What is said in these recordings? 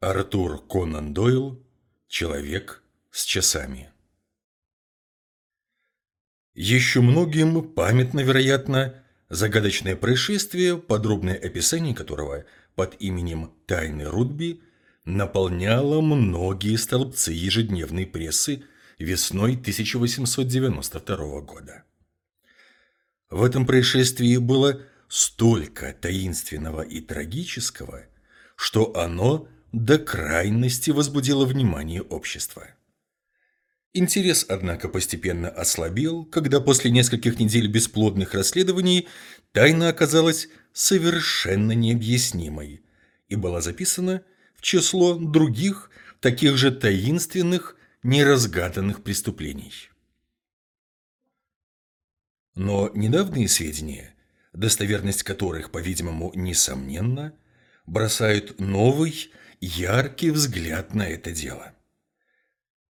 Артур Конан Дойл «Человек с часами» Еще многим памятно, вероятно, загадочное происшествие, подробное описание которого под именем «Тайны Рудби» наполняло многие столбцы ежедневной прессы весной 1892 года. В этом происшествии было столько таинственного и трагического, что оно – до крайности возбудило внимание общества. Интерес, однако, постепенно ослабел, когда после нескольких недель бесплодных расследований тайна оказалась совершенно необъяснимой и была записана в число других, таких же таинственных, неразгаданных преступлений. Но недавние сведения, достоверность которых, по-видимому, несомненна, бросают новый, яркий взгляд на это дело.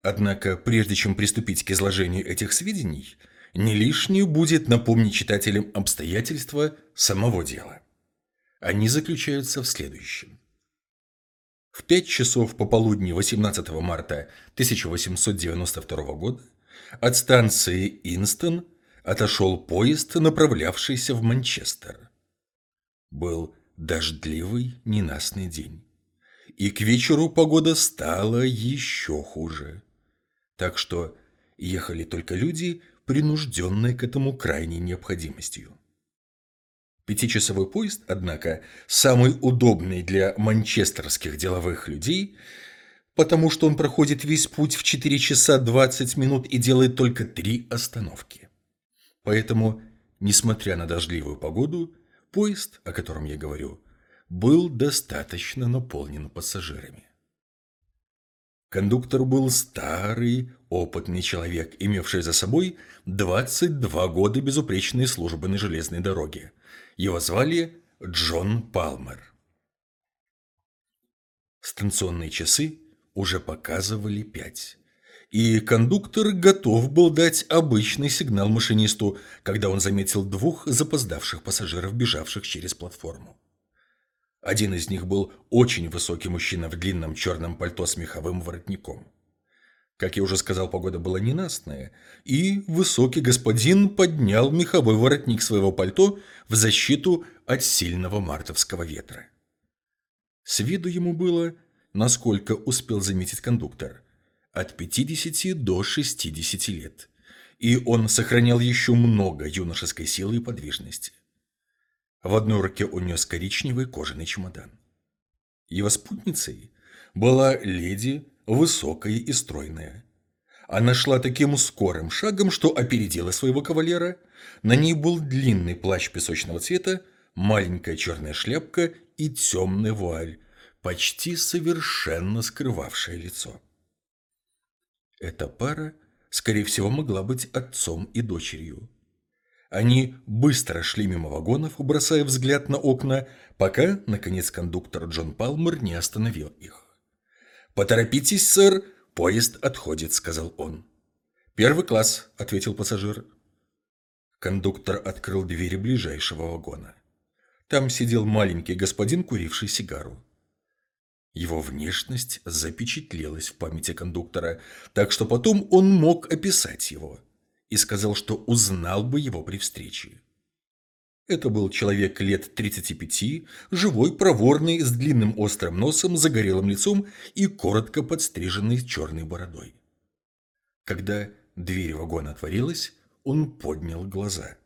Однако, прежде чем приступить к изложению этих сведений, не лишнее будет напомнить читателям обстоятельства самого дела. Они заключаются в следующем. В 5 часов пополудни 18 марта 1892 года от станции Инстон отошел поезд, направлявшийся в Манчестер. Был дождливый ненастный день и к вечеру погода стала еще хуже. Так что ехали только люди, принужденные к этому крайней необходимостью. Пятичасовой поезд, однако, самый удобный для манчестерских деловых людей, потому что он проходит весь путь в 4 часа 20 минут и делает только три остановки. Поэтому, несмотря на дождливую погоду, поезд, о котором я говорю, был достаточно наполнен пассажирами. Кондуктор был старый, опытный человек, имевший за собой 22 года безупречной службы на железной дороге. Его звали Джон Палмер. Станционные часы уже показывали пять. И кондуктор готов был дать обычный сигнал машинисту, когда он заметил двух запоздавших пассажиров, бежавших через платформу. Один из них был очень высокий мужчина в длинном черном пальто с меховым воротником. Как я уже сказал, погода была ненастная, и высокий господин поднял меховой воротник своего пальто в защиту от сильного мартовского ветра. С виду ему было, насколько успел заметить кондуктор, от 50 до 60 лет, и он сохранял еще много юношеской силы и подвижности. В одной руке он нес коричневый кожаный чемодан. Его спутницей была леди, высокая и стройная. Она шла таким скорым шагом, что опередила своего кавалера. На ней был длинный плащ песочного цвета, маленькая черная шляпка и темный вуаль, почти совершенно скрывавшая лицо. Эта пара, скорее всего, могла быть отцом и дочерью. Они быстро шли мимо вагонов, бросая взгляд на окна, пока, наконец, кондуктор Джон Палмер не остановил их. «Поторопитесь, сэр, поезд отходит», — сказал он. «Первый класс», — ответил пассажир. Кондуктор открыл двери ближайшего вагона. Там сидел маленький господин, куривший сигару. Его внешность запечатлелась в памяти кондуктора, так что потом он мог описать его и сказал, что узнал бы его при встрече. Это был человек лет 35, живой, проворный, с длинным острым носом, загорелым лицом и коротко подстриженной черной бородой. Когда дверь вагона отворилась, он поднял глаза.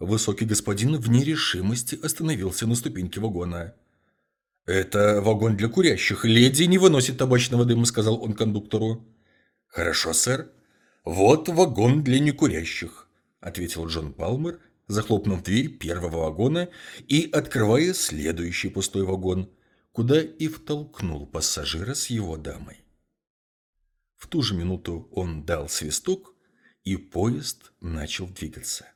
Высокий господин в нерешимости остановился на ступеньке вагона. «Это вагон для курящих. Леди не выносит табачного дыма», — сказал он кондуктору. «Хорошо, сэр», «Вот вагон для некурящих», – ответил Джон Палмер, захлопнув дверь первого вагона и открывая следующий пустой вагон, куда и втолкнул пассажира с его дамой. В ту же минуту он дал свисток, и поезд начал двигаться.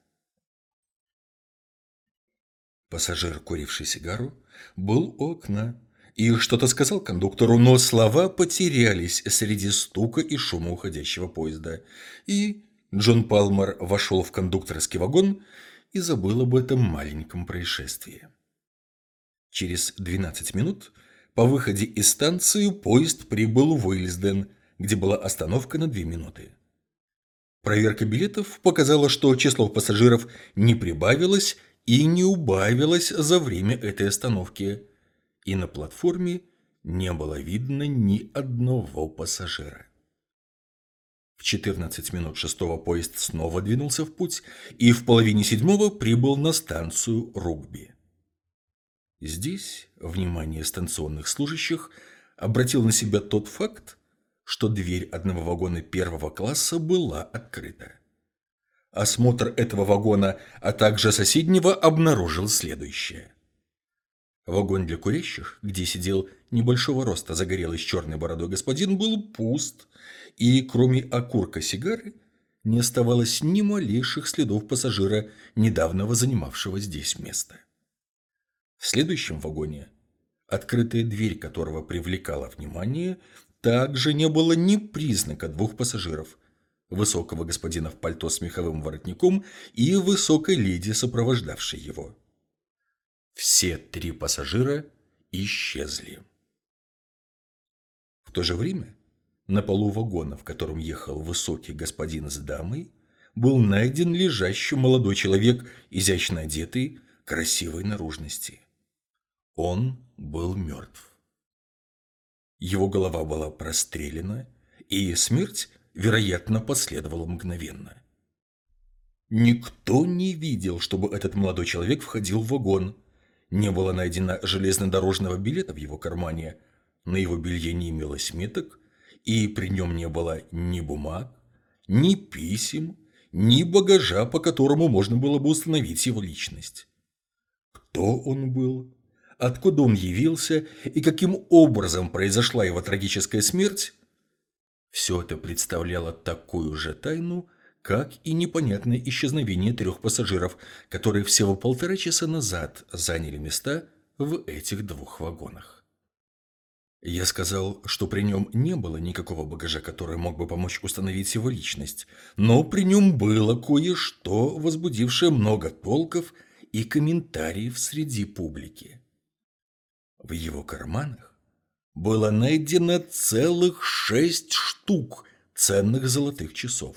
Пассажир, куривший сигару, был у окна и что-то сказал кондуктору, но слова потерялись среди стука и шума уходящего поезда. И Джон Палмер вошел в кондукторский вагон и забыл об этом маленьком происшествии. Через 12 минут По выходе из станции поезд прибыл в Уильсден, где была остановка на две минуты. Проверка билетов показала, что число пассажиров не прибавилось и не убавилось за время этой остановки, и на платформе не было видно ни одного пассажира. В 14 минут шестого поезд снова двинулся в путь и в половине седьмого прибыл на станцию Ругби. Здесь внимание станционных служащих обратил на себя тот факт, что дверь одного вагона первого класса была открыта. Осмотр этого вагона, а также соседнего обнаружил следующее. Вагон для курящих, где сидел небольшого роста загорелый с черной бородой господин, был пуст, и кроме окурка сигары не оставалось ни малейших следов пассажира, недавно занимавшего здесь место. В следующем вагоне, открытая дверь которого привлекала внимание, также не было ни признака двух пассажиров – высокого господина в пальто с меховым воротником и высокой леди, сопровождавшей его. Все три пассажира исчезли. В то же время на полу вагона, в котором ехал высокий господин с дамой, был найден лежащий молодой человек, изящно одетый, красивой наружности. Он был мертв. Его голова была прострелена, и смерть, вероятно, последовала мгновенно. Никто не видел, чтобы этот молодой человек входил в вагон. Не было найдено железнодорожного билета в его кармане, на его белье не имелось меток, и при нем не было ни бумаг, ни писем, ни багажа, по которому можно было бы установить его личность. Кто он был? откуда он явился и каким образом произошла его трагическая смерть, все это представляло такую же тайну, как и непонятное исчезновение трех пассажиров, которые всего полтора часа назад заняли места в этих двух вагонах. Я сказал, что при нем не было никакого багажа, который мог бы помочь установить его личность, но при нем было кое-что, возбудившее много толков и комментариев среди публики. В его карманах было найдено целых шесть штук ценных золотых часов.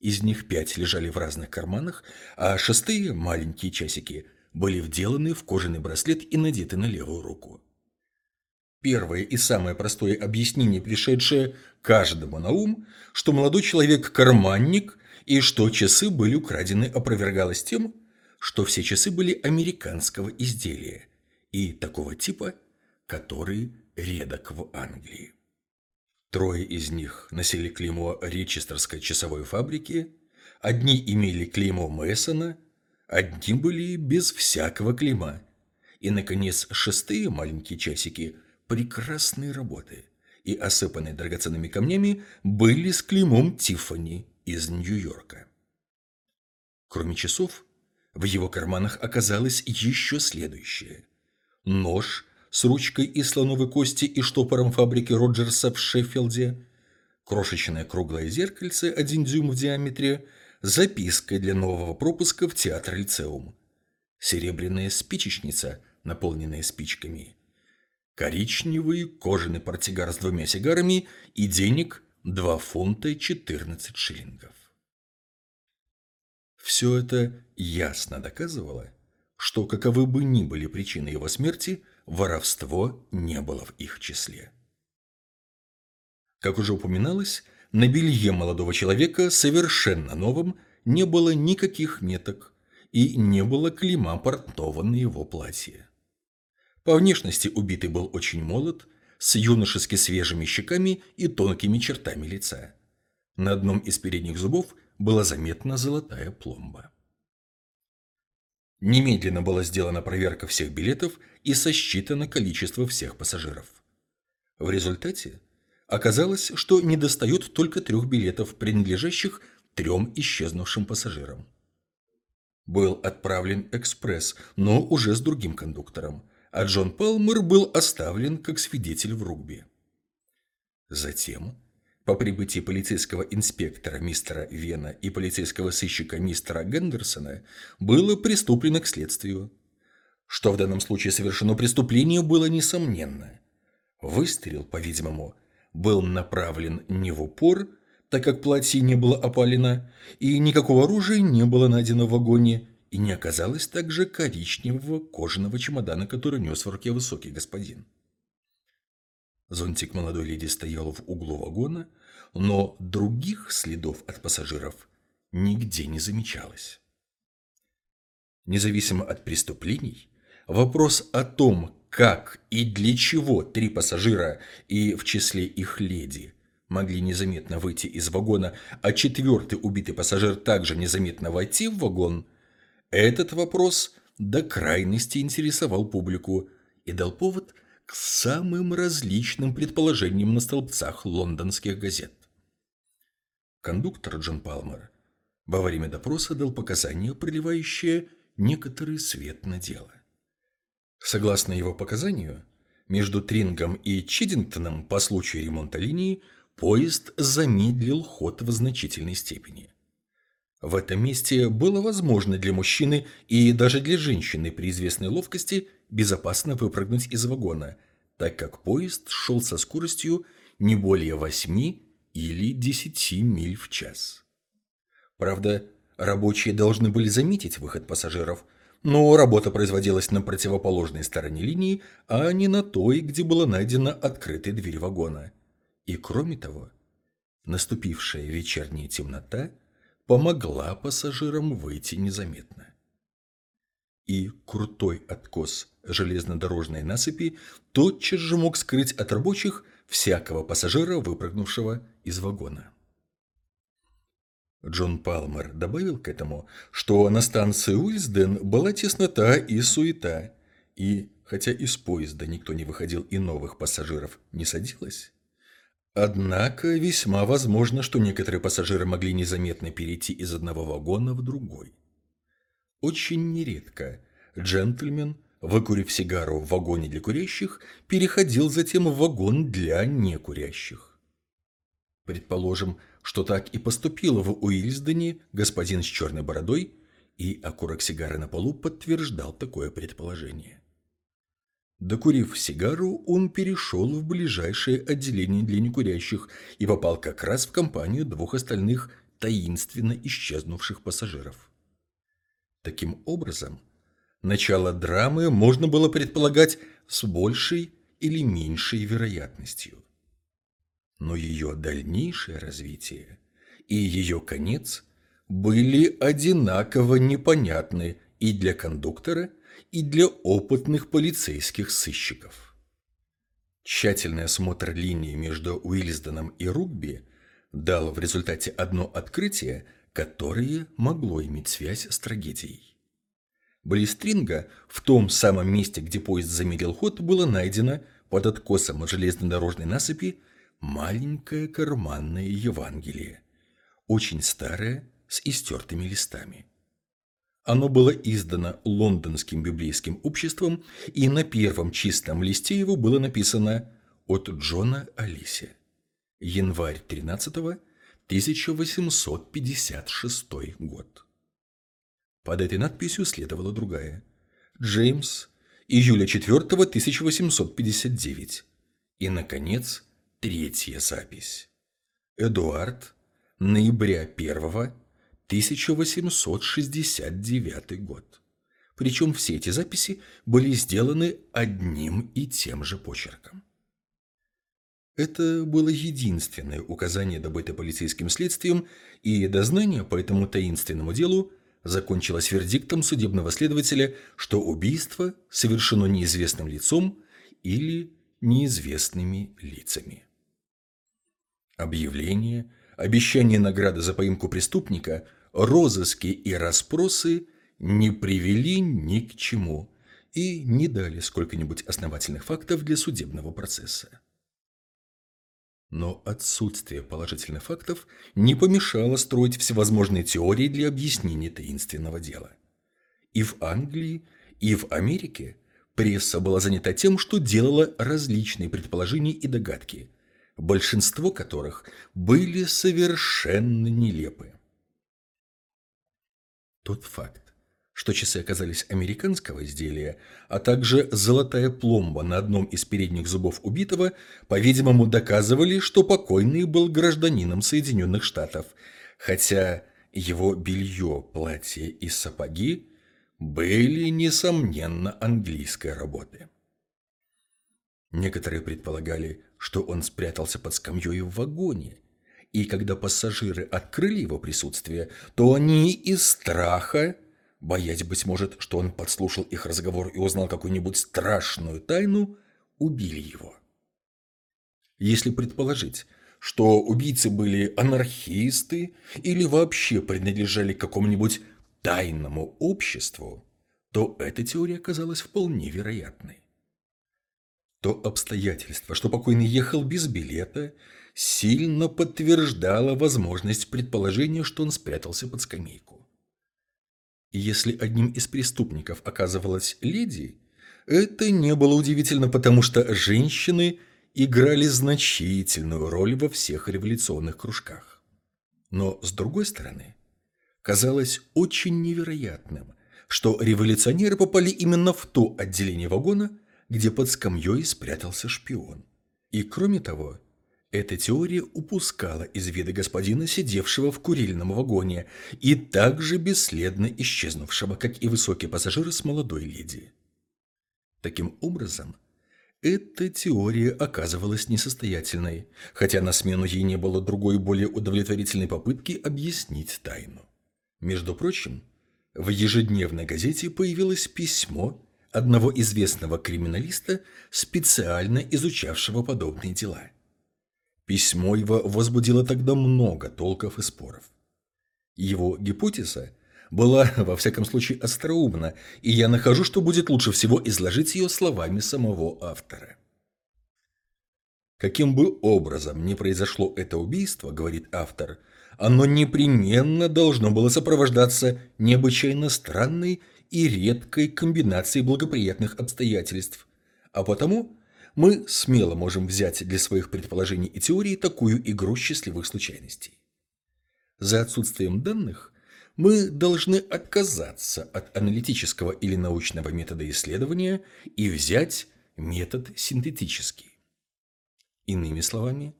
Из них пять лежали в разных карманах, а шестые, маленькие часики, были вделаны в кожаный браслет и надеты на левую руку. Первое и самое простое объяснение, пришедшее каждому на ум, что молодой человек – карманник и что часы были украдены, опровергалось тем, что все часы были американского изделия – и такого типа, который редок в Англии. Трое из них носили клеймо Ричестерской часовой фабрики, одни имели клеймо Мэссона, одни были без всякого клейма, и, наконец, шестые маленькие часики прекрасной работы и осыпанные драгоценными камнями были с клеймом Тиффани из Нью-Йорка. Кроме часов, в его карманах оказалось еще следующее – нож с ручкой из слоновой кости и штопором фабрики Роджерса в Шеффилде, крошечное круглое зеркальце один дюйм в диаметре, записка для нового пропуска в театр Лицеум, серебряная спичечница, наполненная спичками, коричневый кожаный портсигар с двумя сигарами и денег 2 фунта 14 шиллингов. Все это ясно доказывало, что каковы бы ни были причины его смерти, воровство не было в их числе. Как уже упоминалось, на белье молодого человека, совершенно новом, не было никаких меток и не было клейма портного на его платье. По внешности убитый был очень молод, с юношески свежими щеками и тонкими чертами лица. На одном из передних зубов была заметна золотая пломба. Немедленно была сделана проверка всех билетов и сосчитано количество всех пассажиров. В результате оказалось, что недостает только трех билетов, принадлежащих трем исчезнувшим пассажирам. Был отправлен экспресс, но уже с другим кондуктором, а Джон Палмер был оставлен как свидетель в рugby. Затем по прибытии полицейского инспектора мистера Вена и полицейского сыщика мистера Гендерсона было приступлено к следствию. Что в данном случае совершено преступление, было несомненно. Выстрел, по-видимому, был направлен не в упор, так как платье не было опалено, и никакого оружия не было найдено в вагоне, и не оказалось также коричневого кожаного чемодана, который нес в руке высокий господин. Зонтик молодой леди стоял в углу вагона, но других следов от пассажиров нигде не замечалось. Независимо от преступлений, вопрос о том, как и для чего три пассажира, и в числе их леди, могли незаметно выйти из вагона, а четвертый убитый пассажир также незаметно войти в вагон, этот вопрос до крайности интересовал публику и дал повод к самым различным предположениям на столбцах лондонских газет. Кондуктор Джон Палмер во время допроса дал показания, проливающие некоторый свет на дело. Согласно его показанию, между Трингом и Чиддингтоном по случаю ремонта линии поезд замедлил ход в значительной степени. В этом месте было возможно для мужчины и даже для женщины при известной ловкости безопасно выпрыгнуть из вагона, так как поезд шел со скоростью не более 8 или 10 миль в час. Правда, рабочие должны были заметить выход пассажиров, но работа производилась на противоположной стороне линии, а не на той, где была найдена открытая дверь вагона. И кроме того, наступившая вечерняя темнота помогла пассажирам выйти незаметно и крутой откос железнодорожной насыпи тотчас же мог скрыть от рабочих всякого пассажира, выпрыгнувшего из вагона. Джон Палмер добавил к этому, что на станции Уильсден была теснота и суета, и, хотя из поезда никто не выходил и новых пассажиров не садилось, однако весьма возможно, что некоторые пассажиры могли незаметно перейти из одного вагона в другой. Очень нередко джентльмен, выкурив сигару в вагоне для курящих, переходил затем в вагон для некурящих. Предположим, что так и поступил в Уильсдене господин с черной бородой, и окурок сигары на полу подтверждал такое предположение. Докурив сигару, он перешел в ближайшее отделение для некурящих и попал как раз в компанию двух остальных таинственно исчезнувших пассажиров. Таким образом, начало драмы можно было предполагать с большей или меньшей вероятностью. Но ее дальнейшее развитие и ее конец были одинаково непонятны и для кондуктора, и для опытных полицейских сыщиков. Тщательный осмотр линии между Уильсденом и Ругби дал в результате одно открытие, которое могло иметь связь с трагедией. Близ Тринга, в том самом месте, где поезд замедлил ход, было найдено под откосом железнодорожной насыпи маленькое карманное Евангелие, очень старое, с истертыми листами. Оно было издано Лондонским библейским обществом, и на первом чистом листе его было написано «От Джона Алисе. Январь 13 -го 1856 год. Под этой надписью следовала другая. Джеймс, июля 4 1859. И, наконец, третья запись. Эдуард, ноября 1 1869 год. Причем все эти записи были сделаны одним и тем же почерком. Это было единственное указание, добытое полицейским следствием, и дознание по этому таинственному делу закончилось вердиктом судебного следователя, что убийство совершено неизвестным лицом или неизвестными лицами. Объявление, обещание награды за поимку преступника, розыски и расспросы не привели ни к чему и не дали сколько-нибудь основательных фактов для судебного процесса. Но отсутствие положительных фактов не помешало строить всевозможные теории для объяснения таинственного дела. И в Англии, и в Америке пресса была занята тем, что делала различные предположения и догадки, большинство которых были совершенно нелепы. Тот факт, Что часы оказались американского изделия, а также золотая пломба на одном из передних зубов убитого, по-видимому, доказывали, что покойный был гражданином Соединенных Штатов, хотя его белье, платье и сапоги были, несомненно, английской работы. Некоторые предполагали, что он спрятался под скамьей в вагоне, и когда пассажиры открыли его присутствие, то они из страха, боясь, быть может, что он подслушал их разговор и узнал какую-нибудь страшную тайну, убили его. Если предположить, что убийцы были анархисты или вообще принадлежали к какому-нибудь тайному обществу, то эта теория казалась вполне вероятной. То обстоятельство, что покойный ехал без билета, сильно подтверждало возможность предположения, что он спрятался под скамейку. Если одним из преступников оказывалась леди, это не было удивительно, потому что женщины играли значительную роль во всех революционных кружках. Но, с другой стороны, казалось очень невероятным, что революционеры попали именно в то отделение вагона, где под скамьей спрятался шпион. И кроме того, эта теория упускала из вида господина, сидевшего в курильном вагоне, и также бесследно исчезнувшего, как и высокий пассажир с молодой леди. Таким образом, эта теория оказывалась несостоятельной, хотя на смену ей не было другой более удовлетворительной попытки объяснить тайну. Между прочим, в ежедневной газете появилось письмо одного известного криминалиста, специально изучавшего подобные дела. Письмо его возбудило тогда много толков и споров. Его гипотеза была, во всяком случае, остроумна, и я нахожу, что будет лучше всего изложить ее словами самого автора. Каким бы образом ни произошло это убийство, говорит автор, оно непременно должно было сопровождаться необычайно странной и редкой комбинацией благоприятных обстоятельств, а потому мы смело можем взять для своих предположений и теорий такую игру счастливых случайностей. За отсутствием данных мы должны отказаться от аналитического или научного метода исследования и взять метод синтетический. Иными словами,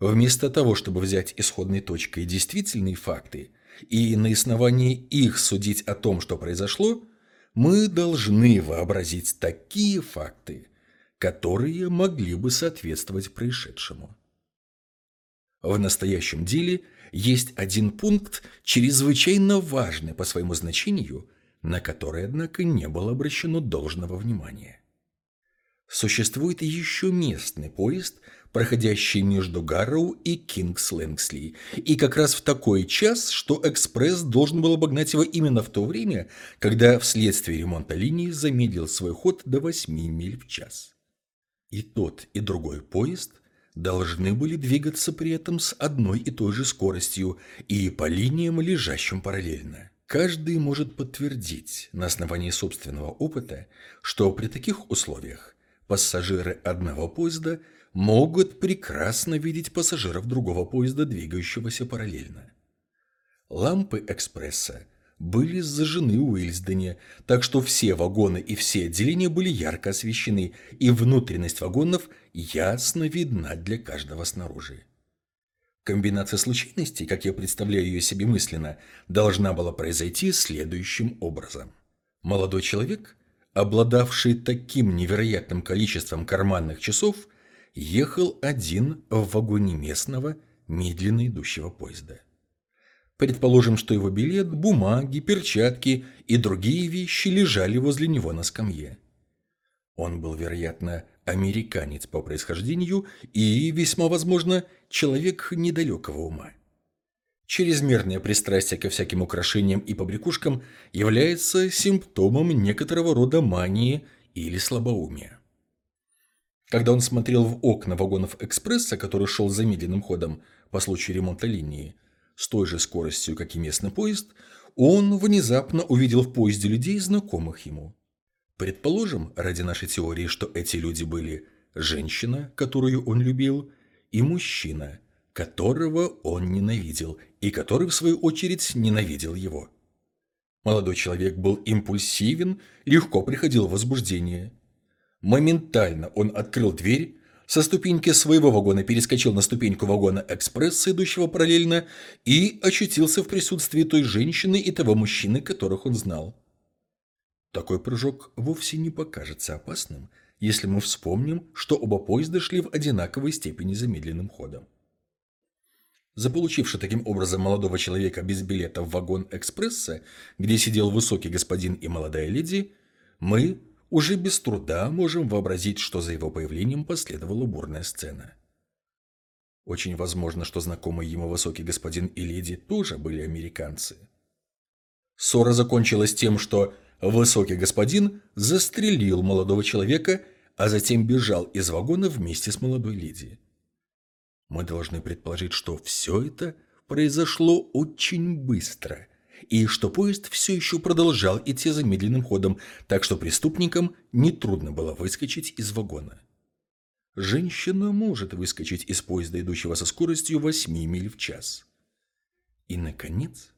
вместо того, чтобы взять исходной точкой действительные факты и на основании их судить о том, что произошло, мы должны вообразить такие факты, которые могли бы соответствовать происшедшему. В настоящем деле есть один пункт, чрезвычайно важный по своему значению, на который, однако, не было обращено должного внимания. Существует еще местный поезд, проходящий между Гарроу и Кингс-Лэнгсли, и как раз в такой час, что экспресс должен был обогнать его именно в то время, когда вследствие ремонта линии замедлил свой ход до 8 миль в час. И тот, и другой поезд должны были двигаться при этом с одной и той же скоростью и по линиям, лежащим параллельно. Каждый может подтвердить на основании собственного опыта, что при таких условиях пассажиры одного поезда могут прекрасно видеть пассажиров другого поезда, двигающегося параллельно. Лампы экспресса были зажжены в Уильсдене, так что все вагоны и все отделения были ярко освещены, и внутренность вагонов ясно видна для каждого снаружи. Комбинация случайностей, как я представляю ее себе мысленно, должна была произойти следующим образом. Молодой человек, обладавший таким невероятным количеством карманных часов, ехал один в вагоне местного, медленно идущего поезда. Предположим, что его билет, бумаги, перчатки и другие вещи лежали возле него на скамье. Он был, вероятно, американец по происхождению и, весьма возможно, человек недалекого ума. Чрезмерное пристрастие ко всяким украшениям и побрякушкам является симптомом некоторого рода мании или слабоумия. Когда он смотрел в окна вагонов экспресса, который шел замедленным ходом по случаю ремонта линии, с той же скоростью, как и местный поезд, он внезапно увидел в поезде людей, знакомых ему. Предположим, ради нашей теории, что эти люди были женщина, которую он любил, и мужчина, которого он ненавидел, и который, в свою очередь, ненавидел его. Молодой человек был импульсивен, легко приходил в возбуждение. Моментально он открыл дверь, со ступеньки своего вагона перескочил на ступеньку вагона экспресса, идущего параллельно, и очутился в присутствии той женщины и того мужчины, которых он знал. Такой прыжок вовсе не покажется опасным, если мы вспомним, что оба поезда шли в одинаковой степени замедленным ходом. Заполучивши таким образом молодого человека без билета в вагон экспресса, где сидел высокий господин и молодая леди, мы уже без труда можем вообразить, что за его появлением последовала бурная сцена. Очень возможно, что знакомые ему высокий господин и леди тоже были американцы. Ссора закончилась тем, что высокий господин застрелил молодого человека, а затем бежал из вагона вместе с молодой леди. Мы должны предположить, что все это произошло очень быстро, и что поезд все еще продолжал идти замедленным ходом, так что преступникам нетрудно было выскочить из вагона. Женщина может выскочить из поезда, идущего со скоростью 8 миль в час. И, наконец,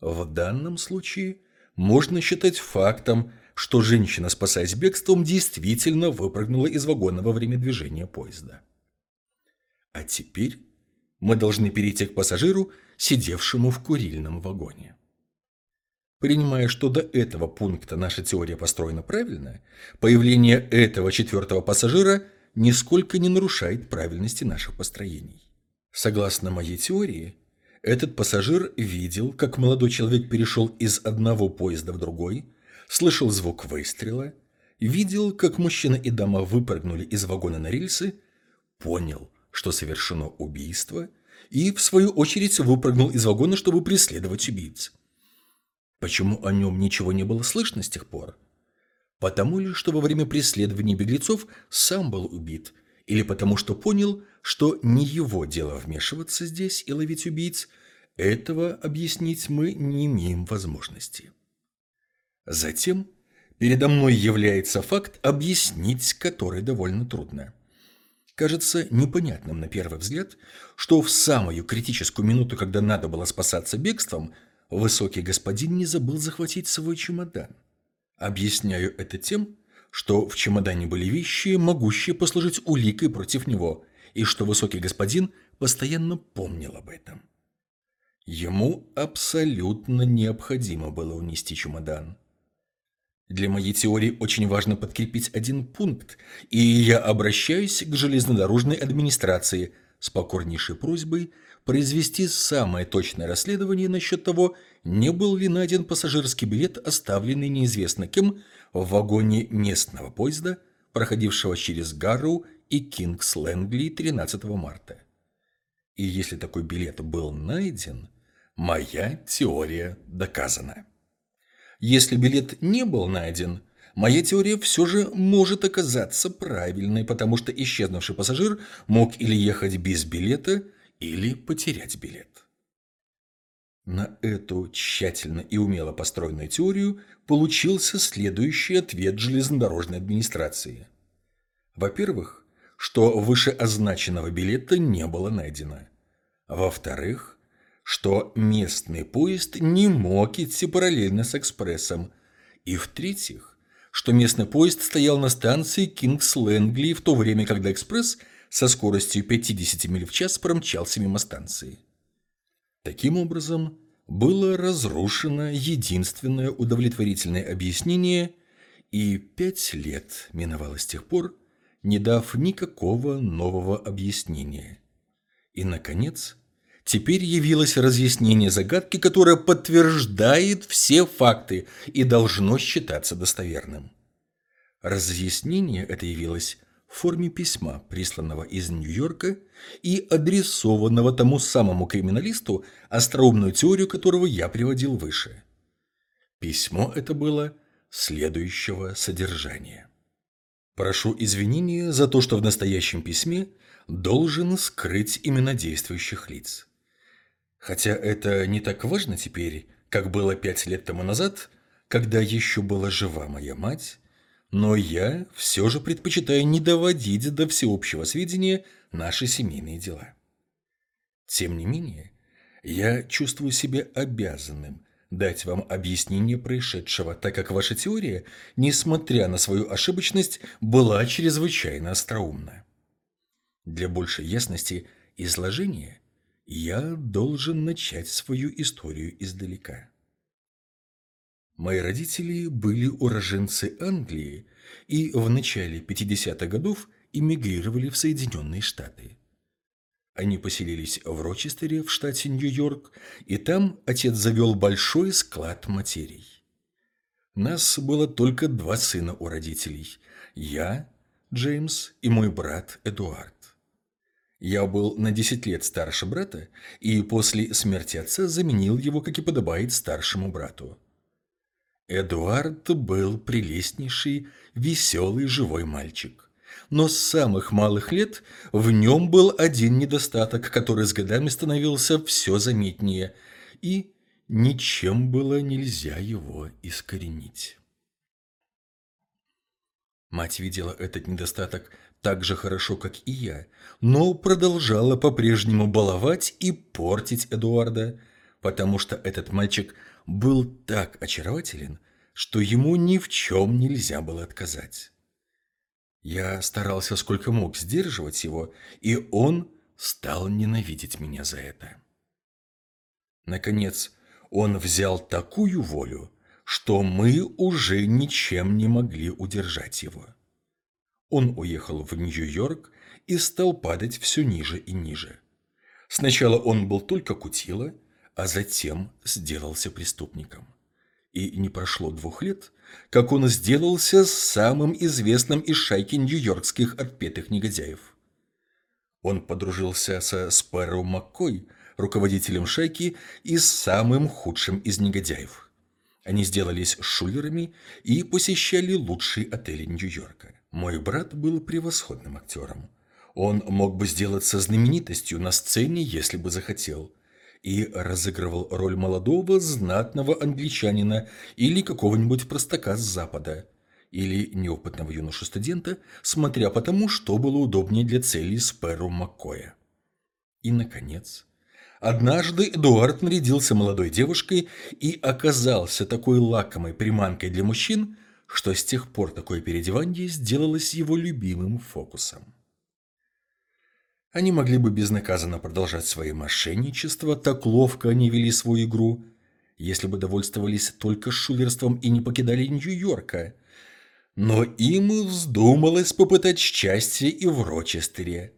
в данном случае можно считать фактом, что женщина, спасаясь бегством, действительно выпрыгнула из вагона во время движения поезда. А теперь мы должны перейти к пассажиру, сидевшему в курильном вагоне. Принимая, что до этого пункта наша теория построена правильно, появление этого четвертого пассажира нисколько не нарушает правильности наших построений. Согласно моей теории, этот пассажир видел, как молодой человек перешел из одного поезда в другой, слышал звук выстрела, видел, как мужчина и дама выпрыгнули из вагона на рельсы, понял, что совершено убийство, и, в свою очередь, выпрыгнул из вагона, чтобы преследовать убийц. Почему о нем ничего не было слышно с тех пор? Потому ли, что во время преследования беглецов сам был убит, или потому что понял, что не его дело вмешиваться здесь и ловить убийц, этого объяснить мы не имеем возможности. Затем передо мной является факт, объяснить который довольно трудно. Кажется непонятным на первый взгляд, что в самую критическую минуту, когда надо было спасаться бегством, высокий господин не забыл захватить свой чемодан. Объясняю это тем, что в чемодане были вещи, могущие послужить уликой против него, и что высокий господин постоянно помнил об этом. Ему абсолютно необходимо было унести чемодан. Для моей теории очень важно подкрепить один пункт, и я обращаюсь к железнодорожной администрации с покорнейшей просьбой произвести самое точное расследование насчет того, не был ли найден пассажирский билет, оставленный неизвестно кем в вагоне местного поезда, проходившего через Гарроу и Кингс-Лэнгли 13 марта. И если такой билет был найден, моя теория доказана. Если билет не был найден, моя теория все же может оказаться правильной, потому что исчезнувший пассажир мог или ехать без билета, или потерять билет. На эту тщательно и умело построенную теорию получился следующий ответ железнодорожной администрации. Во-первых, что вышеозначенного билета не было найдено. Во-вторых, что местный поезд не мог идти параллельно с экспрессом. И в-третьих, что местный поезд стоял на станции Кингс-Лэнгли в то время, когда экспресс со скоростью 50 миль в час промчался мимо станции. Таким образом, было разрушено единственное удовлетворительное объяснение, и пять лет миновало с тех пор, не дав никакого нового объяснения. И, наконец, Теперь явилось разъяснение загадки, которое подтверждает все факты и должно считаться достоверным. Разъяснение это явилось в форме письма, присланного из Нью-Йорка и адресованного тому самому криминалисту, остроумную теорию которого я приводил выше. Письмо это было следующего содержания. Прошу извинения за то, что в настоящем письме должен скрыть имена действующих лиц. Хотя это не так важно теперь, как было пять лет тому назад, когда еще была жива моя мать, но я все же предпочитаю не доводить до всеобщего сведения наши семейные дела. Тем не менее, я чувствую себя обязанным дать вам объяснение происшедшего, так как ваша теория, несмотря на свою ошибочность, была чрезвычайно остроумна. Для большей ясности изложения я должен начать свою историю издалека. Мои родители были уроженцы Англии и в начале 50-х годов эмигрировали в Соединенные Штаты. Они поселились в Рочестере в штате Нью-Йорк, и там отец завел большой склад материй. Нас было только два сына у родителей – я, Джеймс, и мой брат Эдуард. Я был на 10 лет старше брата, и после смерти отца заменил его, как и подобает старшему брату. Эдуард был прелестнейший, веселый, живой мальчик но с самых малых лет в нем был один недостаток, который с годами становился все заметнее, и ничем было нельзя его искоренить. Мать видела этот недостаток так же хорошо, как и я, но продолжала по-прежнему баловать и портить Эдуарда, потому что этот мальчик был так очарователен, что ему ни в чем нельзя было отказать. Я старался сколько мог сдерживать его, и он стал ненавидеть меня за это. Наконец, он взял такую волю, что мы уже ничем не могли удержать его. Он уехал в Нью-Йорк и стал падать все ниже и ниже. Сначала он был только кутила, а затем сделался преступником. И не прошло двух лет, как он сделался самым известным из шайки нью-йоркских отпетых негодяев. Он подружился со Спэрроу Маккой, руководителем шайки и самым худшим из негодяев. Они сделались шулерами и посещали лучшие отели Нью-Йорка. Мой брат был превосходным актером. Он мог бы сделаться знаменитостью на сцене, если бы захотел – и разыгрывал роль молодого знатного англичанина или какого-нибудь простака с Запада, или неопытного юношу-студента, смотря по тому, что было удобнее для целей Спэру Маккоя. И, наконец, однажды Эдуард нарядился молодой девушкой и оказался такой лакомой приманкой для мужчин, что с тех пор такое переодевание сделалось его любимым фокусом. Они могли бы безнаказанно продолжать свои мошенничества, так ловко они вели свою игру, если бы довольствовались только шулерством и не покидали Нью-Йорка. Но им вздумалось попытать счастье и в Рочестере,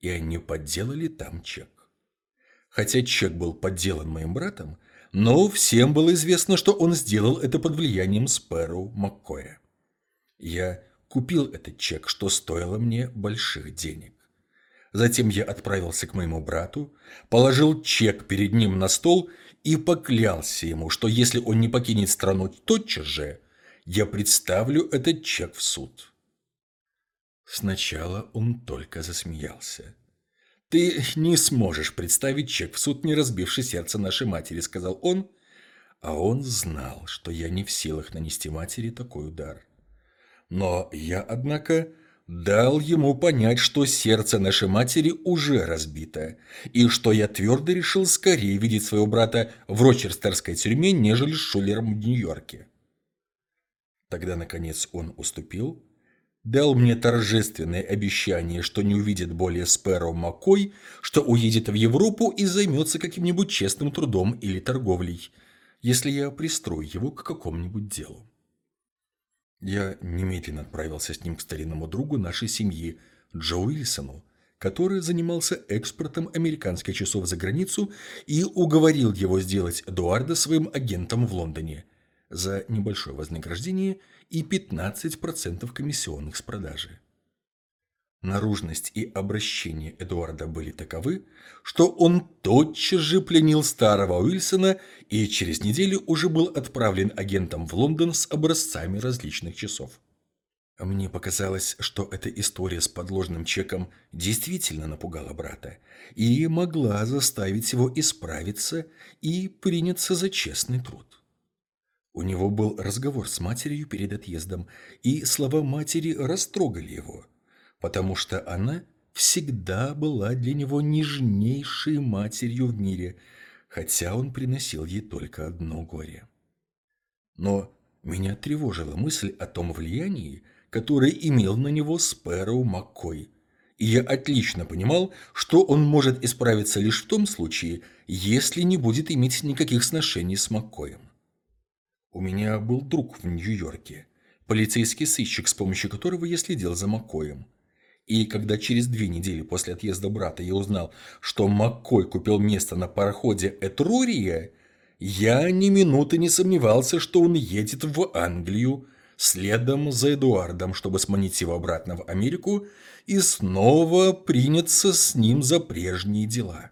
и они подделали там чек. Хотя чек был подделан моим братом, но всем было известно, что он сделал это под влиянием Спэру Маккоя. Я купил этот чек, что стоило мне больших денег. Затем я отправился к моему брату, положил чек перед ним на стол и поклялся ему, что если он не покинет страну тотчас же, я представлю этот чек в суд. Сначала он только засмеялся. «Ты не сможешь представить чек в суд, не разбивший сердце нашей матери», — сказал он. А он знал, что я не в силах нанести матери такой удар. Но я, однако, дал ему понять, что сердце нашей матери уже разбито, и что я твердо решил скорее видеть своего брата в Рочерстерской тюрьме, нежели с Шулером в Нью-Йорке. Тогда, наконец, он уступил, дал мне торжественное обещание, что не увидит более Спэро Маккой, что уедет в Европу и займется каким-нибудь честным трудом или торговлей, если я пристрою его к какому-нибудь делу. Я немедленно отправился с ним к старинному другу нашей семьи, Джо Уильсону, который занимался экспортом американских часов за границу и уговорил его сделать Эдуарда своим агентом в Лондоне за небольшое вознаграждение и 15% комиссионных с продажи. Наружность и обращение Эдуарда были таковы, что он тотчас же пленил старого Уильсона и через неделю уже был отправлен агентом в Лондон с образцами различных часов. Мне показалось, что эта история с подложным чеком действительно напугала брата и могла заставить его исправиться и приняться за честный труд. У него был разговор с матерью перед отъездом, и слова матери растрогали его – потому что она всегда была для него нежнейшей матерью в мире, хотя он приносил ей только одно горе. Но меня тревожила мысль о том влиянии, которое имел на него Спэроу Маккой, и я отлично понимал, что он может исправиться лишь в том случае, если не будет иметь никаких сношений с Маккоем. У меня был друг в Нью-Йорке, полицейский сыщик, с помощью которого я следил за Маккоем. И когда через две недели после отъезда брата я узнал, что Маккой купил место на пароходе «Этрурия», я ни минуты не сомневался, что он едет в Англию следом за Эдуардом, чтобы сманить его обратно в Америку и снова приняться с ним за прежние дела.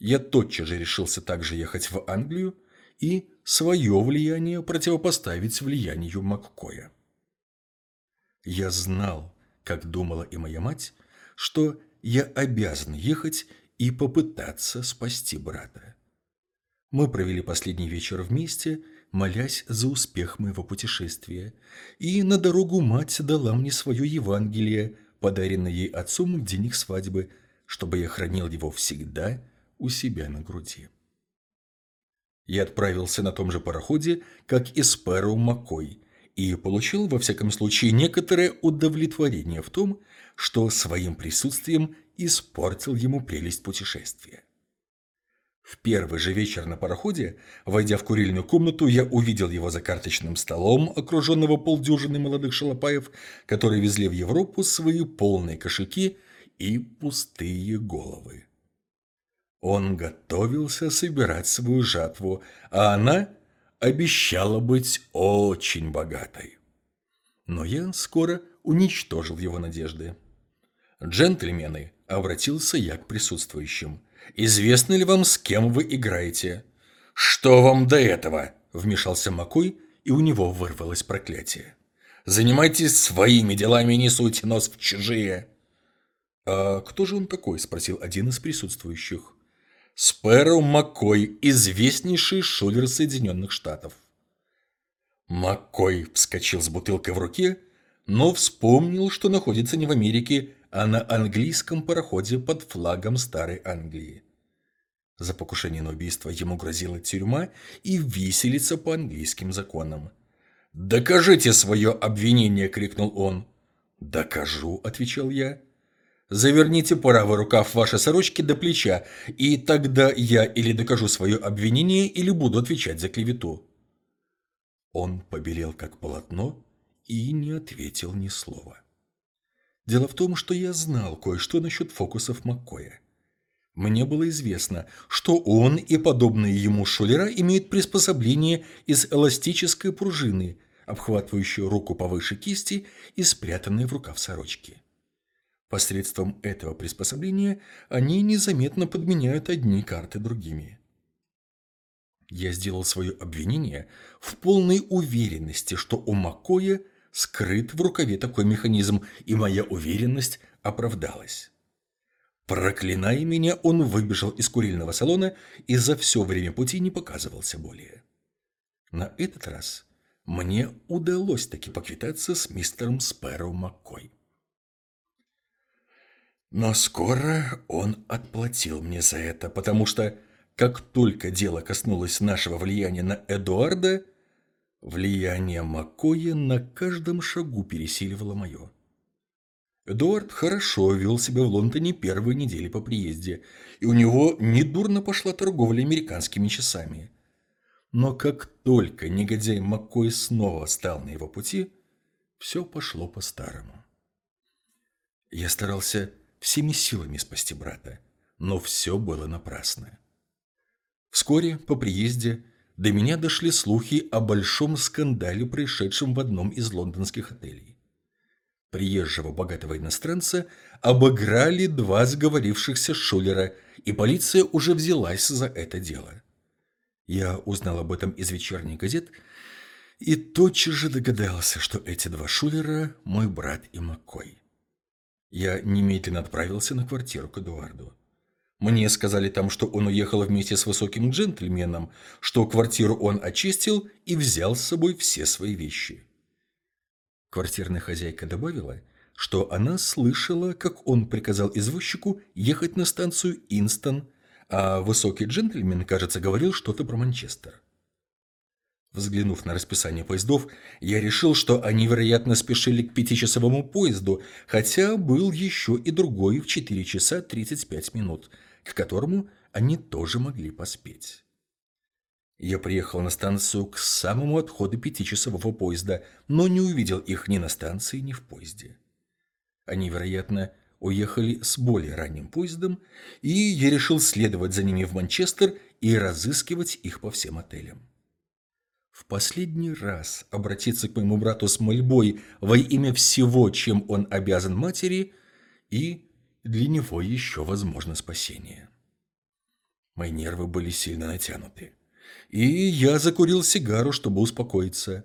Я тотчас же решился также ехать в Англию и свое влияние противопоставить влиянию Маккоя. Я знал, как думала и моя мать, что я обязан ехать и попытаться спасти брата. Мы провели последний вечер вместе, молясь за успех моего путешествия, и на дорогу мать дала мне свое Евангелие, подаренное ей отцом в день их свадьбы, чтобы я хранил его всегда у себя на груди. Я отправился на том же пароходе, как и Спэроу Маккой, и получил, во всяком случае, некоторое удовлетворение в том, что своим присутствием испортил ему прелесть путешествия. В первый же вечер на пароходе, войдя в курильную комнату, я увидел его за карточным столом, окруженного полдюжины молодых шалопаев, которые везли в Европу свои полные кошельки и пустые головы. Он готовился собирать свою жатву, а она обещала быть очень богатой. Но я скоро уничтожил его надежды. «Джентльмены», — обратился я к присутствующим, — «известно ли вам, с кем вы играете?» «Что вам до этого?» — вмешался Макой, и у него вырвалось проклятие. «Занимайтесь своими делами и не суйте нос в чужие!» «А кто же он такой?» — спросил один из присутствующих. Спэроу Маккой, известнейший шулер Соединенных Штатов. Маккой вскочил с бутылкой в руке, но вспомнил, что находится не в Америке, а на английском пароходе под флагом Старой Англии. За покушение на убийство ему грозила тюрьма и виселица по английским законам. «Докажите свое обвинение!» – крикнул он. «Докажу», – отвечал я. Заверните правый рукав вашей сорочки до плеча, и тогда я или докажу свое обвинение, или буду отвечать за клевету». Он побелел как полотно и не ответил ни слова. Дело в том, что я знал кое-что насчет фокусов Маккоя. Мне было известно, что он и подобные ему шулера имеют приспособление из эластической пружины, обхватывающую руку повыше кисти и спрятанной в рукав сорочки. Посредством этого приспособления они незаметно подменяют одни карты другими. Я сделал свое обвинение в полной уверенности, что у Макоя скрыт в рукаве такой механизм, и моя уверенность оправдалась. Проклиная меня, он выбежал из курильного салона и за все время пути не показывался более. На этот раз мне удалось таки поквитаться с мистером Спэроу Маккой. Но скоро он отплатил мне за это, потому что, как только дело коснулось нашего влияния на Эдуарда, влияние Маккоя на каждом шагу пересиливало мое. Эдуард хорошо вел себя в Лондоне первые недели по приезде, и у него недурно пошла торговля американскими часами. Но как только негодяй Маккой снова стал на его пути, все пошло по-старому. Я старался всеми силами спасти брата, но все было напрасно. Вскоре, по приезде, до меня дошли слухи о большом скандале, происшедшем в одном из лондонских отелей. Приезжего богатого иностранца обыграли два сговорившихся шулера, и полиция уже взялась за это дело. Я узнал об этом из вечерних газет и тотчас же догадался, что эти два шулера – мой брат и Маккой. Я немедленно отправился на квартиру к Эдуарду. Мне сказали там, что он уехал вместе с высоким джентльменом, что квартиру он очистил и взял с собой все свои вещи. Квартирная хозяйка добавила, что она слышала, как он приказал извозчику ехать на станцию Инстон, а высокий джентльмен, кажется, говорил что-то про Манчестер. Взглянув на расписание поездов, я решил, что они, вероятно, спешили к пятичасовому поезду, хотя был еще и другой в 4 часа 35 минут, к которому они тоже могли поспеть. Я приехал на станцию к самому отходу пятичасового поезда, но не увидел их ни на станции, ни в поезде. Они, вероятно, уехали с более ранним поездом, и я решил следовать за ними в Манчестер и разыскивать их по всем отелям. В последний раз обратиться к моему брату с мольбой во имя всего, чем он обязан матери, и для него еще возможно спасение. Мои нервы были сильно натянуты, и я закурил сигару, чтобы успокоиться.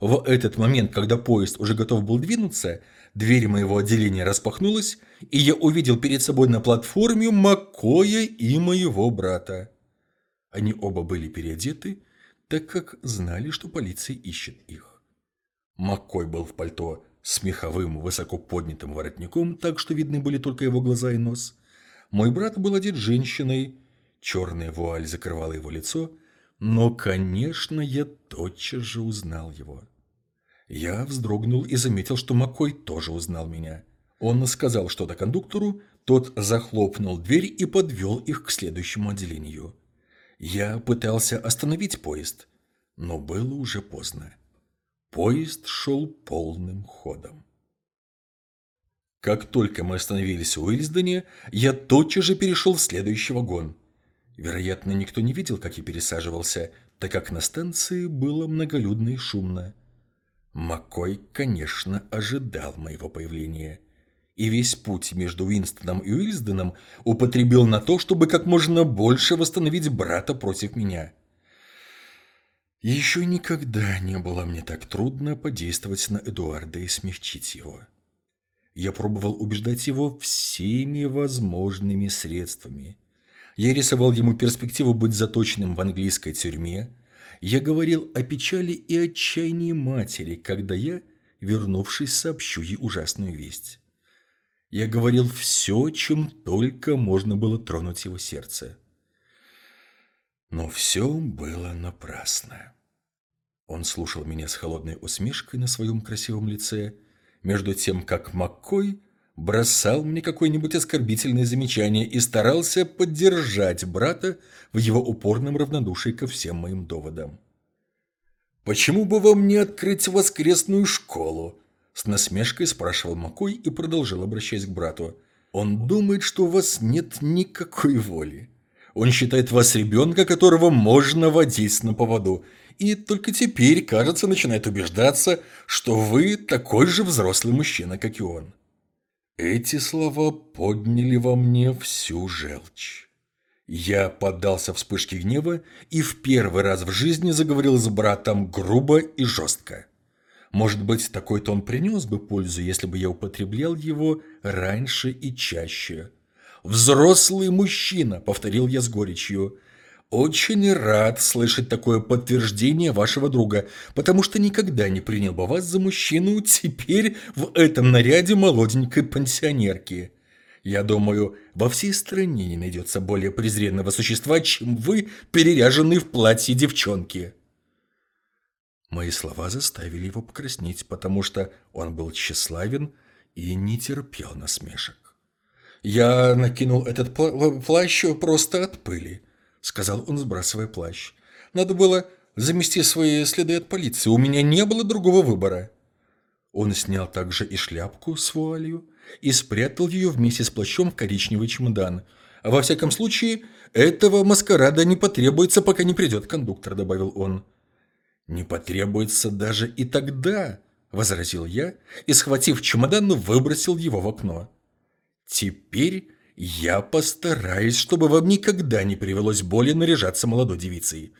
В этот момент, когда поезд уже готов был двинуться, Дверь моего отделения распахнулась, и я увидел перед собой на платформе Макоя и моего брата. Они оба были переодеты, так как знали, что полиция ищет их. Маккой был в пальто с меховым высоко поднятым воротником, так что видны были только его глаза и нос. Мой брат был одет женщиной, черная вуаль закрывала его лицо, но, конечно, я тотчас же узнал его. Я вздрогнул и заметил, что Маккой тоже узнал меня. Он сказал что-то кондуктору, тот захлопнул дверь и подвел их к следующему отделению. Я пытался остановить поезд, но было уже поздно. Поезд шел полным ходом. Как только мы остановились в Уильсдене, я тотчас же перешел в следующий вагон. Вероятно, никто не видел, как я пересаживался, так как на станции было многолюдно и шумно. Маккой, конечно, ожидал моего появления. И весь путь между Уинстоном и Уильсденом употребил на то, чтобы как можно больше восстановить брата против меня. Еще никогда не было мне так трудно подействовать на Эдуарда и смягчить его. Я пробовал убеждать его всеми возможными средствами. Я рисовал ему перспективу быть заточенным в английской тюрьме, я говорил о печали и отчаянии матери, когда я, вернувшись, сообщу ей ужасную весть. Я говорил все, чем только можно было тронуть его сердце. Но все было напрасно. Он слушал меня с холодной усмешкой на своем красивом лице, между тем, как Маккой бросал мне какое-нибудь оскорбительное замечание и старался поддержать брата в его упорном равнодушии ко всем моим доводам. «Почему бы вам не открыть воскресную школу?» С насмешкой спрашивал Макой и продолжил, обращаясь к брату. «Он думает, что у вас нет никакой воли. Он считает вас ребенка, которого можно водить на поводу, и только теперь, кажется, начинает убеждаться, что вы такой же взрослый мужчина, как и он». Эти слова подняли во мне всю желчь. Я поддался вспышке гнева и в первый раз в жизни заговорил с братом грубо и жестко. Может быть, такой тон принес бы пользу, если бы я употреблял его раньше и чаще. «Взрослый мужчина», — повторил я с горечью, очень рад слышать такое подтверждение вашего друга, потому что никогда не принял бы вас за мужчину теперь в этом наряде молоденькой пансионерки. Я думаю, во всей стране не найдется более презренного существа, чем вы, переряженные в платье девчонки. Мои слова заставили его покраснеть, потому что он был тщеславен и не терпел насмешек. Я накинул этот плащ просто от пыли. — сказал он, сбрасывая плащ. «Надо было замести свои следы от полиции. У меня не было другого выбора». Он снял также и шляпку с вуалью и спрятал ее вместе с плащом в коричневый чемодан. Во всяком случае, этого маскарада не потребуется, пока не придет кондуктор», — добавил он. «Не потребуется даже и тогда», — возразил я и, схватив чемодан, выбросил его в окно. «Теперь я постараюсь, чтобы вам никогда не привелось более наряжаться молодой девицей.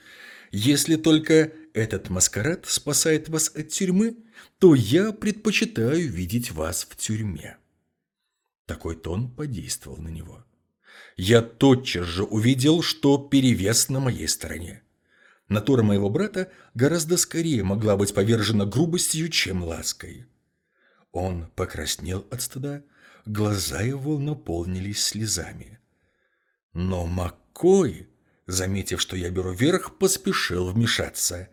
Если только этот маскарад спасает вас от тюрьмы, то я предпочитаю видеть вас в тюрьме». Такой тон подействовал на него. Я тотчас же увидел, что перевес на моей стороне. Натура моего брата гораздо скорее могла быть повержена грубостью, чем лаской. Он покраснел от стыда, Глаза его наполнились слезами. Но Маккой, заметив, что я беру верх, поспешил вмешаться.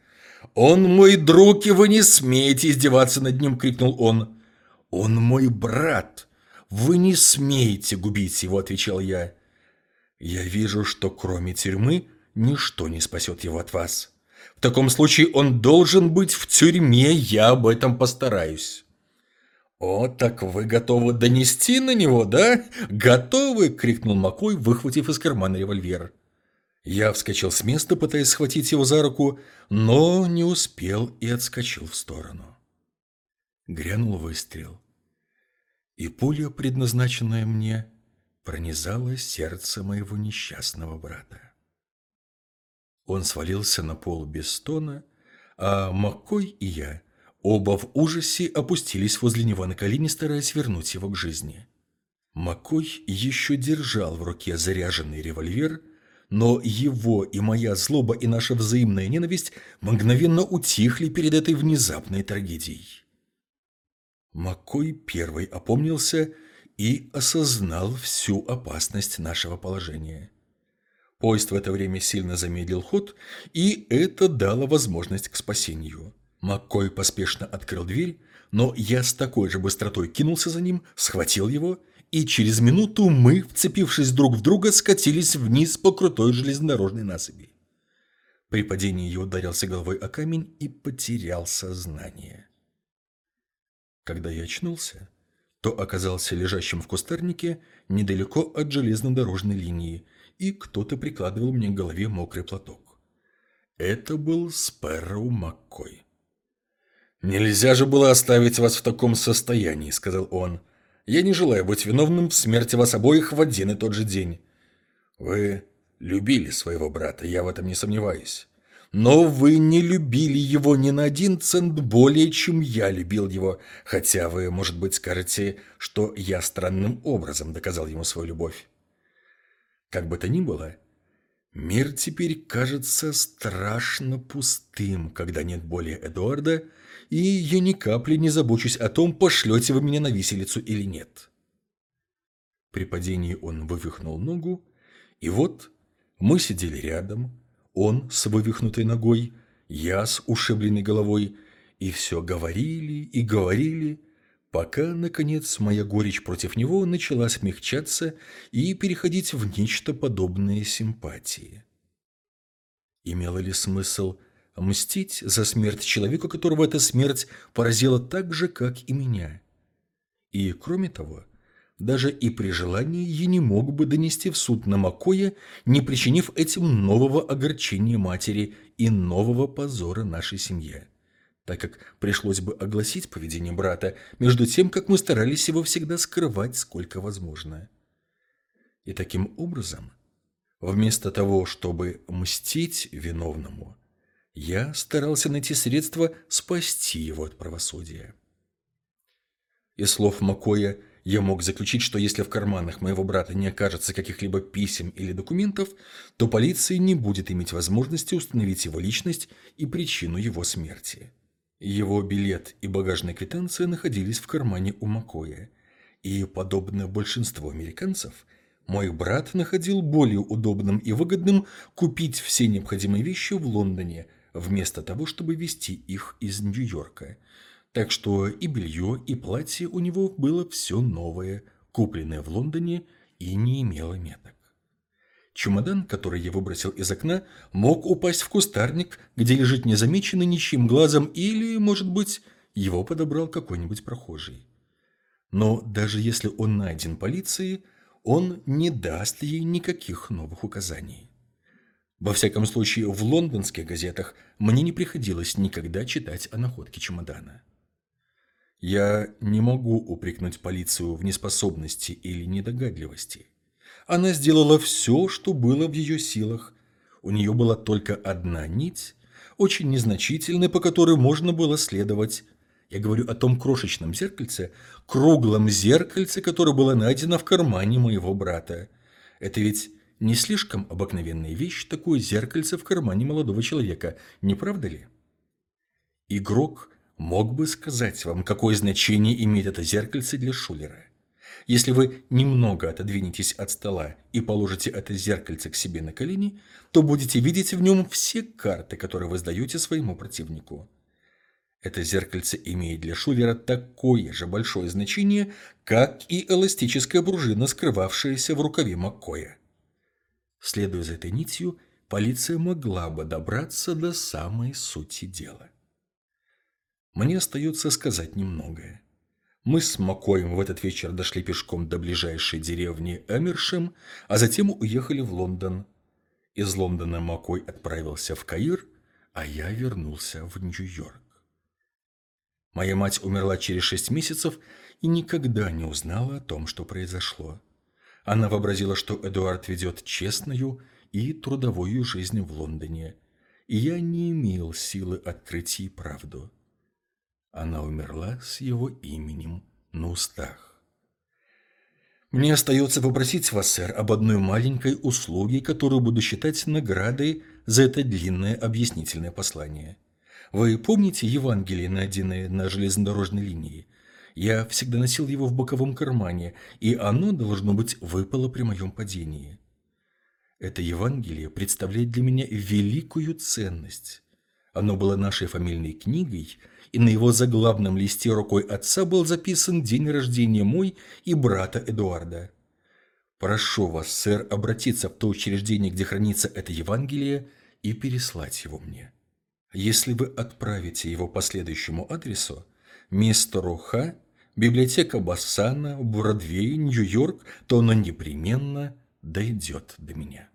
«Он мой друг, и вы не смеете издеваться над ним!» — крикнул он. «Он мой брат! Вы не смеете губить его!» — отвечал я. «Я вижу, что кроме тюрьмы ничто не спасет его от вас. В таком случае он должен быть в тюрьме, я об этом постараюсь». «О, так вы готовы донести на него, да? Готовы!» — крикнул Макой, выхватив из кармана револьвер. Я вскочил с места, пытаясь схватить его за руку, но не успел и отскочил в сторону. Грянул выстрел. И пуля, предназначенная мне, пронизала сердце моего несчастного брата. Он свалился на пол без стона, а Маккой и я оба в ужасе опустились возле него на колени, стараясь вернуть его к жизни. Маккой еще держал в руке заряженный револьвер – но его и моя злоба и наша взаимная ненависть мгновенно утихли перед этой внезапной трагедией. Маккой первый опомнился и осознал всю опасность нашего положения. Поезд в это время сильно замедлил ход, и это дало возможность к спасению. Маккой поспешно открыл дверь, но я с такой же быстротой кинулся за ним, схватил его и через минуту мы, вцепившись друг в друга, скатились вниз по крутой железнодорожной насыпи. При падении я ударился головой о камень и потерял сознание. Когда я очнулся, то оказался лежащим в кустарнике недалеко от железнодорожной линии, и кто-то прикладывал мне к голове мокрый платок. Это был Спэрроу Маккой. «Нельзя же было оставить вас в таком состоянии», — сказал он. Я не желаю быть виновным в смерти вас обоих в один и тот же день. Вы любили своего брата, я в этом не сомневаюсь. Но вы не любили его ни на один цент более, чем я любил его, хотя вы, может быть, скажете, что я странным образом доказал ему свою любовь. Как бы то ни было, мир теперь кажется страшно пустым, когда нет более Эдуарда, и я ни капли не забочусь о том, пошлете вы меня на виселицу или нет. При падении он вывихнул ногу, и вот мы сидели рядом, он с вывихнутой ногой, я с ушибленной головой, и все говорили и говорили, пока, наконец, моя горечь против него начала смягчаться и переходить в нечто подобное симпатии. Имело ли смысл мстить за смерть человека, которого эта смерть поразила так же, как и меня. И, кроме того, даже и при желании я не мог бы донести в суд на Макоя, не причинив этим нового огорчения матери и нового позора нашей семье, так как пришлось бы огласить поведение брата, между тем, как мы старались его всегда скрывать сколько возможно. И таким образом, вместо того, чтобы мстить виновному, я старался найти средства спасти его от правосудия. Из слов Макоя я мог заключить, что если в карманах моего брата не окажется каких-либо писем или документов, то полиция не будет иметь возможности установить его личность и причину его смерти. Его билет и багажная квитанция находились в кармане у Макоя, и, подобно большинству американцев, мой брат находил более удобным и выгодным купить все необходимые вещи в Лондоне, вместо того, чтобы везти их из Нью-Йорка. Так что и белье, и платье у него было все новое, купленное в Лондоне и не имело меток. Чемодан, который я выбросил из окна, мог упасть в кустарник, где лежит незамеченный ничьим глазом, или, может быть, его подобрал какой-нибудь прохожий. Но даже если он найден полицией, он не даст ей никаких новых указаний. Во всяком случае, в лондонских газетах мне не приходилось никогда читать о находке чемодана. Я не могу упрекнуть полицию в неспособности или недогадливости. Она сделала все, что было в ее силах. У нее была только одна нить, очень незначительная, по которой можно было следовать. Я говорю о том крошечном зеркальце, круглом зеркальце, которое было найдено в кармане моего брата. Это ведь не слишком обыкновенная вещь такое зеркальце в кармане молодого человека, не правда ли? Игрок мог бы сказать вам, какое значение имеет это зеркальце для Шулера. Если вы немного отодвинетесь от стола и положите это зеркальце к себе на колени, то будете видеть в нем все карты, которые вы сдаете своему противнику. Это зеркальце имеет для Шулера такое же большое значение, как и эластическая пружина, скрывавшаяся в рукаве Маккоя. Следуя за этой нитью, полиция могла бы добраться до самой сути дела. Мне остается сказать немногое. Мы с Макоем в этот вечер дошли пешком до ближайшей деревни Эмершем, а затем уехали в Лондон. Из Лондона Макой отправился в Каир, а я вернулся в Нью-Йорк. Моя мать умерла через шесть месяцев и никогда не узнала о том, что произошло. Она вообразила, что Эдуард ведет честную и трудовую жизнь в Лондоне, и я не имел силы открыть ей правду. Она умерла с его именем на устах. Мне остается попросить вас, сэр, об одной маленькой услуге, которую буду считать наградой за это длинное объяснительное послание. Вы помните Евангелие, найденное на железнодорожной линии? Я всегда носил его в боковом кармане, и оно, должно быть, выпало при моем падении. Это Евангелие представляет для меня великую ценность. Оно было нашей фамильной книгой, и на его заглавном листе рукой отца был записан день рождения мой и брата Эдуарда. Прошу вас, сэр, обратиться в то учреждение, где хранится это Евангелие, и переслать его мне. Если вы отправите его по следующему адресу, мистеру Х, библиотека Бассана, Бродвей, Нью-Йорк, то оно непременно дойдет до меня.